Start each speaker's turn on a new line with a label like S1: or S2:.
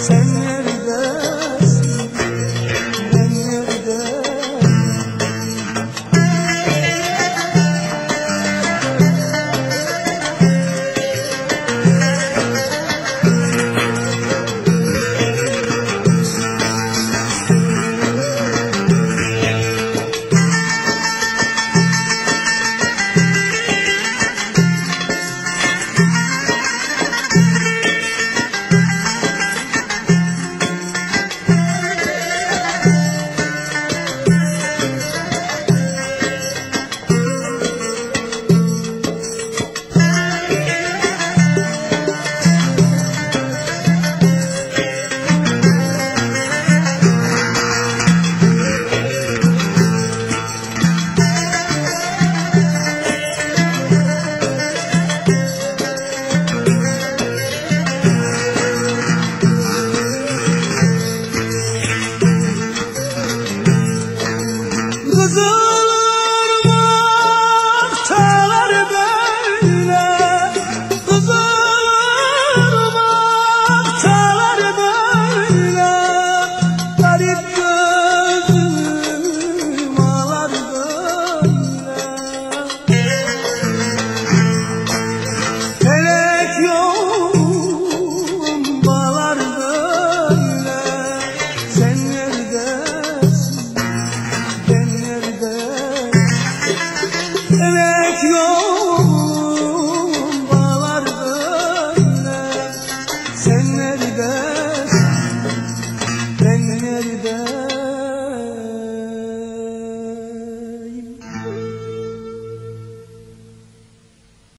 S1: Send the